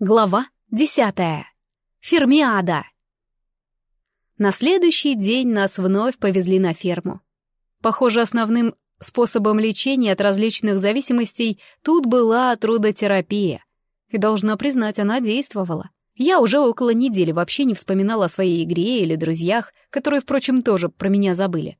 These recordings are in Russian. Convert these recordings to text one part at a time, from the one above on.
Глава десятая. Фермиада. На следующий день нас вновь повезли на ферму. Похоже, основным способом лечения от различных зависимостей тут была трудотерапия. И, должна признать, она действовала. Я уже около недели вообще не вспоминала о своей игре или друзьях, которые, впрочем, тоже про меня забыли.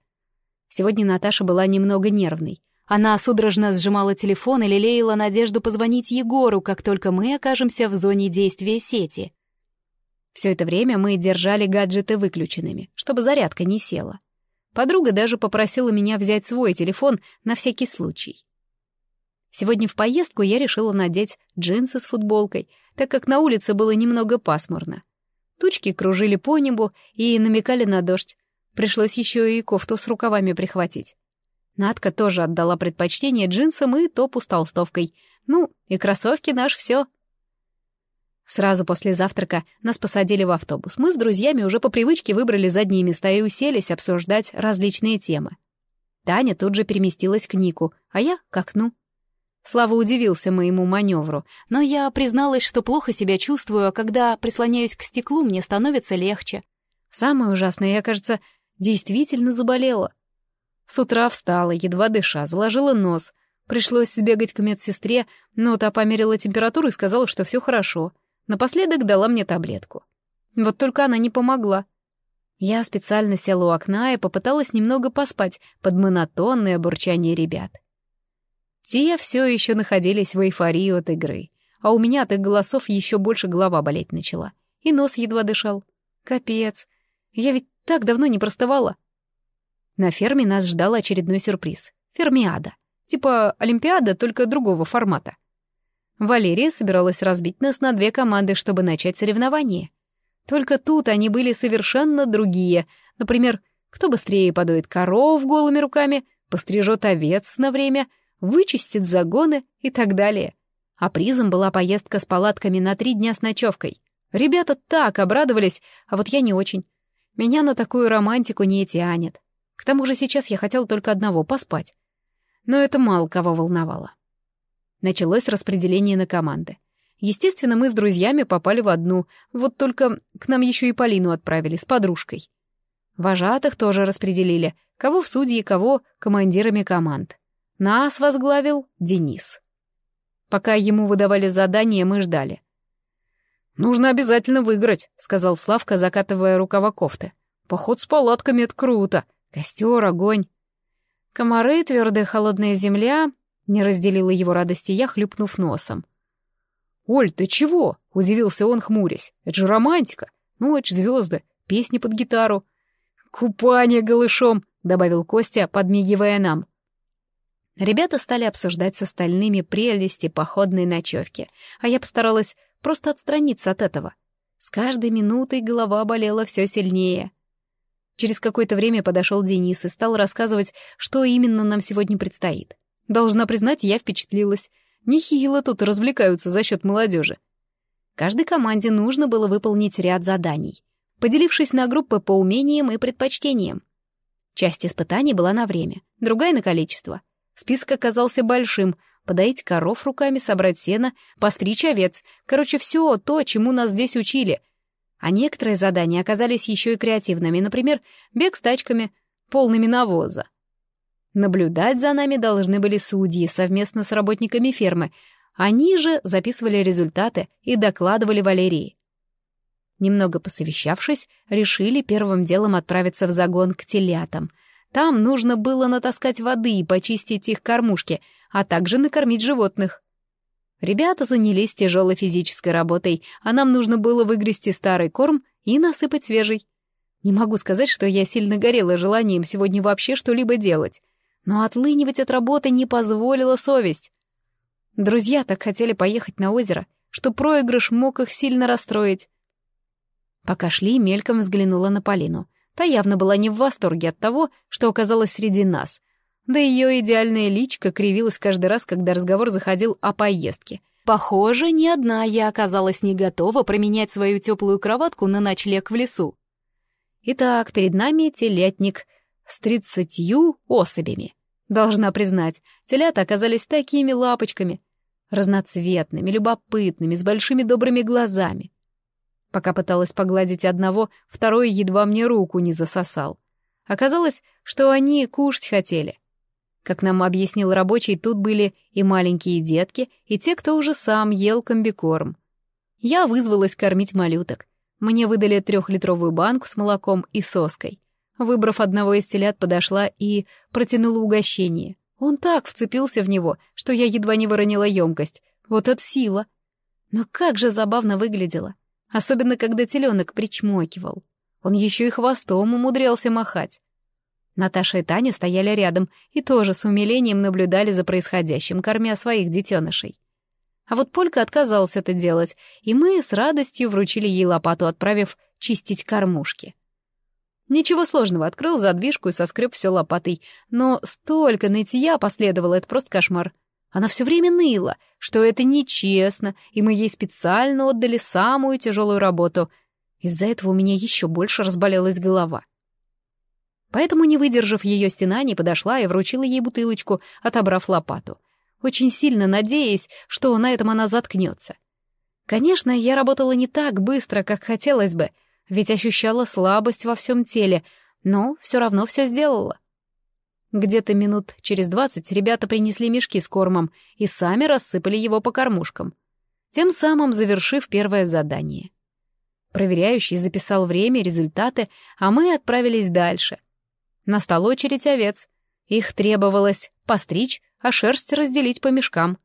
Сегодня Наташа была немного нервной. Она судорожно сжимала телефон и лелеяла надежду позвонить Егору, как только мы окажемся в зоне действия сети. Все это время мы держали гаджеты выключенными, чтобы зарядка не села. Подруга даже попросила меня взять свой телефон на всякий случай. Сегодня в поездку я решила надеть джинсы с футболкой, так как на улице было немного пасмурно. Тучки кружили по небу и намекали на дождь. Пришлось еще и кофту с рукавами прихватить. Надка тоже отдала предпочтение джинсам и топу с толстовкой. Ну, и кроссовки наш все. Сразу после завтрака нас посадили в автобус. Мы с друзьями уже по привычке выбрали задние места и уселись обсуждать различные темы. Таня тут же переместилась к Нику, а я — к окну. Слава удивился моему маневру, но я призналась, что плохо себя чувствую, а когда прислоняюсь к стеклу, мне становится легче. Самое ужасное, я, кажется, действительно заболела. С утра встала, едва дыша, заложила нос. Пришлось сбегать к медсестре, но та померила температуру и сказала, что все хорошо. Напоследок дала мне таблетку. Вот только она не помогла. Я специально села у окна и попыталась немного поспать под монотонное бурчание ребят. Те все еще находились в эйфории от игры, а у меня от их голосов еще больше голова болеть начала. И нос едва дышал. Капец. Я ведь так давно не простывала. На ферме нас ждал очередной сюрприз. Фермиада. Типа Олимпиада, только другого формата. Валерия собиралась разбить нас на две команды, чтобы начать соревнование. Только тут они были совершенно другие. Например, кто быстрее подоит коров голыми руками, пострижет овец на время, вычистит загоны и так далее. А призом была поездка с палатками на три дня с ночевкой. Ребята так обрадовались, а вот я не очень. Меня на такую романтику не тянет. К тому же сейчас я хотел только одного — поспать. Но это мало кого волновало. Началось распределение на команды. Естественно, мы с друзьями попали в одну, вот только к нам еще и Полину отправили с подружкой. Вожатых тоже распределили, кого в судьи, кого командирами команд. Нас возглавил Денис. Пока ему выдавали задание, мы ждали. «Нужно обязательно выиграть», — сказал Славка, закатывая рукава кофты. «Поход с палатками — это круто. Костер, огонь. Комары, твердая холодная земля. Не разделила его радости я, хлюпнув носом. «Оль, ты чего?» — удивился он, хмурясь. «Это же романтика. Ночь, звезды, песни под гитару». «Купание голышом», — добавил Костя, подмигивая нам. Ребята стали обсуждать с остальными прелести походной ночевки, а я постаралась просто отстраниться от этого. С каждой минутой голова болела все сильнее. Через какое-то время подошел Денис и стал рассказывать, что именно нам сегодня предстоит. Должна признать, я впечатлилась. Нехило тут развлекаются за счет молодежи. Каждой команде нужно было выполнить ряд заданий, поделившись на группы по умениям и предпочтениям. Часть испытаний была на время, другая — на количество. Список оказался большим — подоить коров руками, собрать сено, постричь овец. Короче, все то, чему нас здесь учили, а некоторые задания оказались еще и креативными, например, бег с тачками, полными навоза. Наблюдать за нами должны были судьи совместно с работниками фермы. Они же записывали результаты и докладывали Валерии. Немного посовещавшись, решили первым делом отправиться в загон к телятам. Там нужно было натаскать воды и почистить их кормушки, а также накормить животных. Ребята занялись тяжелой физической работой, а нам нужно было выгрести старый корм и насыпать свежий. Не могу сказать, что я сильно горела желанием сегодня вообще что-либо делать, но отлынивать от работы не позволила совесть. Друзья так хотели поехать на озеро, что проигрыш мог их сильно расстроить. Пока шли, мельком взглянула на Полину. Та явно была не в восторге от того, что оказалась среди нас, да ее идеальная личка кривилась каждый раз, когда разговор заходил о поездке. Похоже, ни одна я оказалась не готова променять свою теплую кроватку на ночлег в лесу. Итак, перед нами телятник с тридцатью особями. Должна признать, телята оказались такими лапочками. Разноцветными, любопытными, с большими добрыми глазами. Пока пыталась погладить одного, второй едва мне руку не засосал. Оказалось, что они кушать хотели. Как нам объяснил рабочий, тут были и маленькие детки, и те, кто уже сам ел комбикорм. Я вызвалась кормить малюток. Мне выдали трехлитровую банку с молоком и соской. Выбрав одного из телят, подошла и протянула угощение. Он так вцепился в него, что я едва не выронила емкость. Вот это сила! Но как же забавно выглядело. Особенно, когда теленок причмокивал. Он еще и хвостом умудрялся махать. Наташа и Таня стояли рядом и тоже с умилением наблюдали за происходящим, кормя своих детенышей. А вот Полька отказался это делать, и мы с радостью вручили ей лопату, отправив чистить кормушки. Ничего сложного, открыл задвижку и соскреб все лопатой, но столько нытья последовало, это просто кошмар. Она все время ныла, что это нечестно, и мы ей специально отдали самую тяжелую работу. Из-за этого у меня еще больше разболелась голова. Поэтому, не выдержав ее стенаний, подошла и вручила ей бутылочку, отобрав лопату очень сильно надеясь, что на этом она заткнется. Конечно, я работала не так быстро, как хотелось бы, ведь ощущала слабость во всем теле, но все равно все сделала. Где-то минут через двадцать ребята принесли мешки с кормом и сами рассыпали его по кормушкам, тем самым завершив первое задание. Проверяющий записал время результаты, а мы отправились дальше. Настала очередь овец. Их требовалось постричь, а шерсть разделить по мешкам.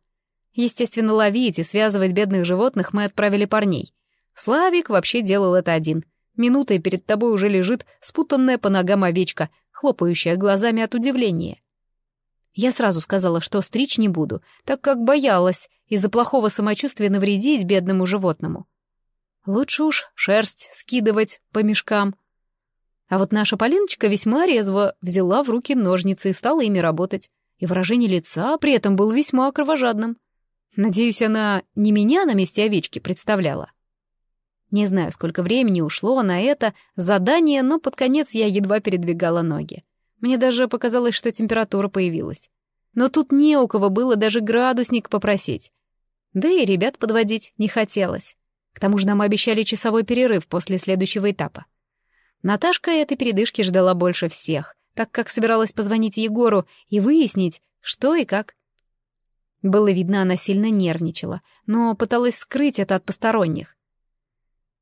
Естественно, ловить и связывать бедных животных мы отправили парней. Славик вообще делал это один. Минутой перед тобой уже лежит спутанная по ногам овечка, хлопающая глазами от удивления. Я сразу сказала, что стричь не буду, так как боялась из-за плохого самочувствия навредить бедному животному. Лучше уж шерсть скидывать по мешкам. А вот наша Полиночка весьма резво взяла в руки ножницы и стала ими работать и выражение лица при этом было весьма кровожадным. Надеюсь, она не меня на месте овечки представляла. Не знаю, сколько времени ушло на это задание, но под конец я едва передвигала ноги. Мне даже показалось, что температура появилась. Но тут не у кого было даже градусник попросить. Да и ребят подводить не хотелось. К тому же нам обещали часовой перерыв после следующего этапа. Наташка этой передышки ждала больше всех, так как собиралась позвонить Егору и выяснить, что и как. Было видно, она сильно нервничала, но пыталась скрыть это от посторонних.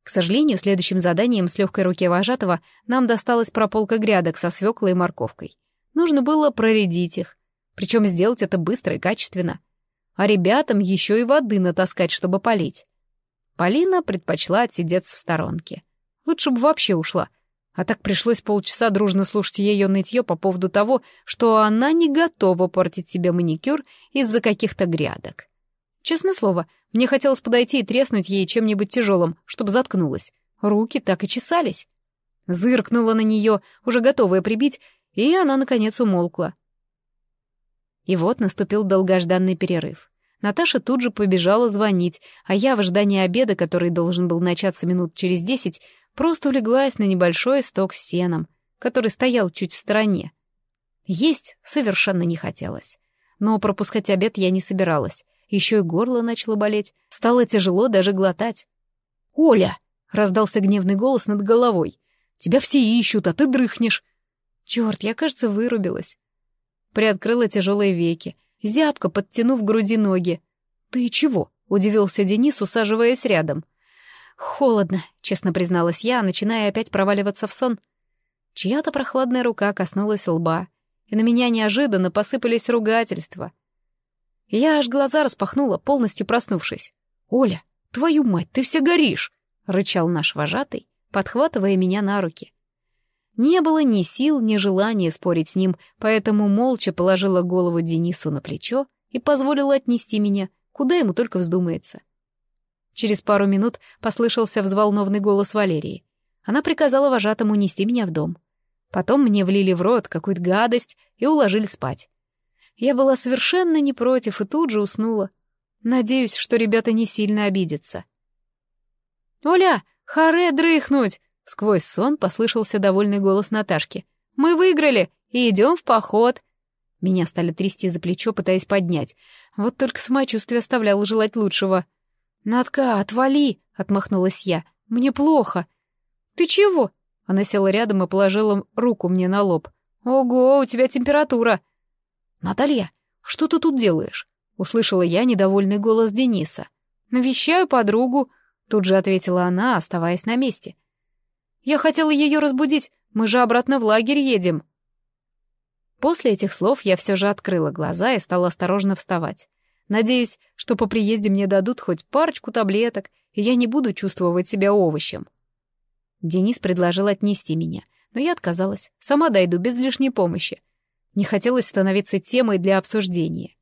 К сожалению, следующим заданием с легкой руки вожатого нам досталась прополка грядок со свеклой и морковкой. Нужно было проредить их, причем сделать это быстро и качественно. А ребятам еще и воды натаскать, чтобы полить. Полина предпочла отсидеться в сторонке. Лучше бы вообще ушла — а так пришлось полчаса дружно слушать ее нытье по поводу того, что она не готова портить себе маникюр из-за каких-то грядок. Честное слово, мне хотелось подойти и треснуть ей чем-нибудь тяжелым, чтобы заткнулась. Руки так и чесались. Зыркнула на нее, уже готовая прибить, и она, наконец, умолкла. И вот наступил долгожданный перерыв. Наташа тут же побежала звонить, а я в ожидании обеда, который должен был начаться минут через десять, просто улеглась на небольшой сток с сеном, который стоял чуть в стороне. Есть совершенно не хотелось. Но пропускать обед я не собиралась. Еще и горло начало болеть. Стало тяжело даже глотать. «Оля!» — раздался гневный голос над головой. «Тебя все ищут, а ты дрыхнешь!» Черт, я, кажется, вырубилась. Приоткрыла тяжелые веки, зябко подтянув груди ноги. «Ты чего?» — удивился Денис, усаживаясь рядом. «Холодно», — честно призналась я, начиная опять проваливаться в сон. Чья-то прохладная рука коснулась лба, и на меня неожиданно посыпались ругательства. Я аж глаза распахнула, полностью проснувшись. «Оля, твою мать, ты вся горишь!» — рычал наш вожатый, подхватывая меня на руки. Не было ни сил, ни желания спорить с ним, поэтому молча положила голову Денису на плечо и позволила отнести меня, куда ему только вздумается. Через пару минут послышался взволнованный голос Валерии. Она приказала вожатому нести меня в дом. Потом мне влили в рот какую-то гадость и уложили спать. Я была совершенно не против и тут же уснула. Надеюсь, что ребята не сильно обидятся. «Оля, харе дрыхнуть!» — сквозь сон послышался довольный голос Наташки. «Мы выиграли и идем в поход!» Меня стали трясти за плечо, пытаясь поднять. Вот только самочувствие оставляло желать лучшего. «Надка, отвали!» — отмахнулась я. «Мне плохо». «Ты чего?» Она села рядом и положила руку мне на лоб. «Ого, у тебя температура!» «Наталья, что ты тут делаешь?» — услышала я недовольный голос Дениса. «Навещаю подругу», — тут же ответила она, оставаясь на месте. «Я хотела ее разбудить, мы же обратно в лагерь едем». После этих слов я все же открыла глаза и стала осторожно вставать. Надеюсь, что по приезде мне дадут хоть парочку таблеток, и я не буду чувствовать себя овощем. Денис предложил отнести меня, но я отказалась. Сама дойду без лишней помощи. Не хотелось становиться темой для обсуждения.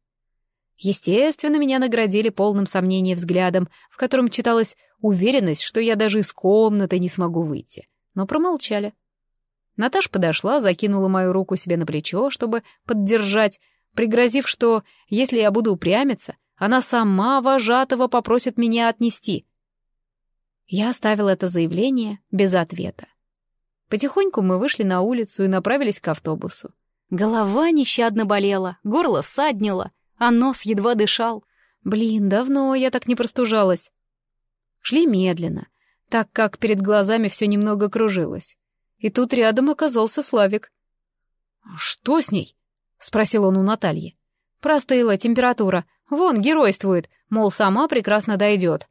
Естественно, меня наградили полным сомнением взглядом, в котором читалась уверенность, что я даже из комнаты не смогу выйти. Но промолчали. Наташ подошла, закинула мою руку себе на плечо, чтобы поддержать, пригрозив, что, если я буду упрямиться, она сама вожатого попросит меня отнести. Я оставила это заявление без ответа. Потихоньку мы вышли на улицу и направились к автобусу. Голова нещадно болела, горло саднило, а нос едва дышал. Блин, давно я так не простужалась. Шли медленно, так как перед глазами все немного кружилось. И тут рядом оказался Славик. «Что с ней?» — спросил он у Натальи. «Простыла, температура. Вон, геройствует, мол, сама прекрасно дойдет».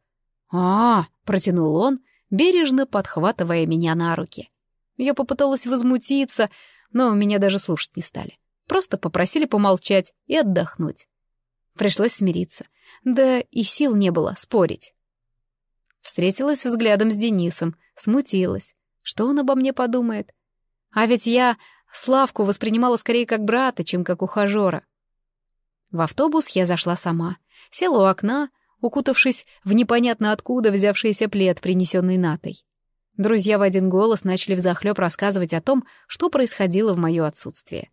«А, -а — протянул он, бережно подхватывая меня на руки. Я попыталась возмутиться, но меня даже слушать не стали. Просто попросили помолчать и отдохнуть. Пришлось смириться. Да и сил не было спорить. Встретилась взглядом с Денисом, смутилась. Что он обо мне подумает? А ведь я Славку воспринимала скорее как брата, чем как ухажера. В автобус я зашла сама. Села у окна, укутавшись в непонятно откуда взявшийся плед, принесенный Натой. Друзья в один голос начали взахлеб рассказывать о том, что происходило в мое отсутствие.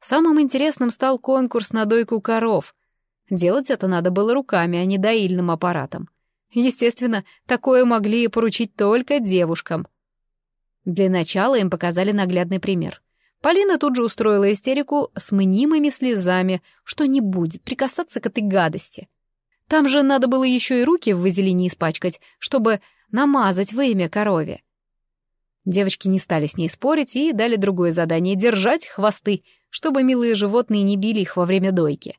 Самым интересным стал конкурс на дойку коров. Делать это надо было руками, а не доильным аппаратом. Естественно, такое могли поручить только девушкам — для начала им показали наглядный пример. Полина тут же устроила истерику с мнимыми слезами, что не будет прикасаться к этой гадости. Там же надо было еще и руки в вазелине испачкать, чтобы намазать во имя корове. Девочки не стали с ней спорить и дали другое задание — держать хвосты, чтобы милые животные не били их во время дойки.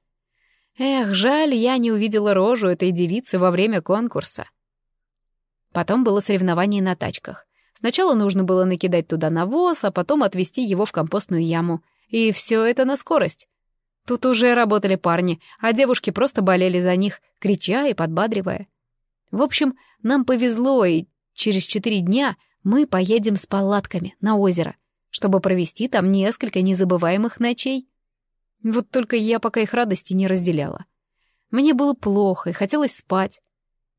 Эх, жаль, я не увидела рожу этой девицы во время конкурса. Потом было соревнование на тачках. Сначала нужно было накидать туда навоз, а потом отвезти его в компостную яму. И все это на скорость. Тут уже работали парни, а девушки просто болели за них, крича и подбадривая. В общем, нам повезло, и через четыре дня мы поедем с палатками на озеро, чтобы провести там несколько незабываемых ночей. Вот только я пока их радости не разделяла. Мне было плохо и хотелось спать.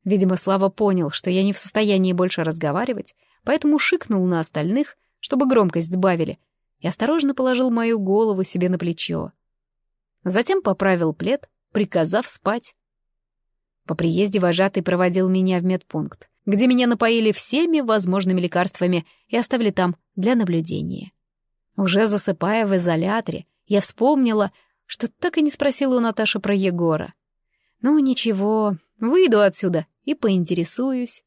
Видимо, Слава понял, что я не в состоянии больше разговаривать, поэтому шикнул на остальных, чтобы громкость сбавили, и осторожно положил мою голову себе на плечо. Затем поправил плед, приказав спать. По приезде вожатый проводил меня в медпункт, где меня напоили всеми возможными лекарствами и оставили там для наблюдения. Уже засыпая в изоляторе, я вспомнила, что так и не спросила у Наташи про Егора. Ну, ничего, выйду отсюда и поинтересуюсь.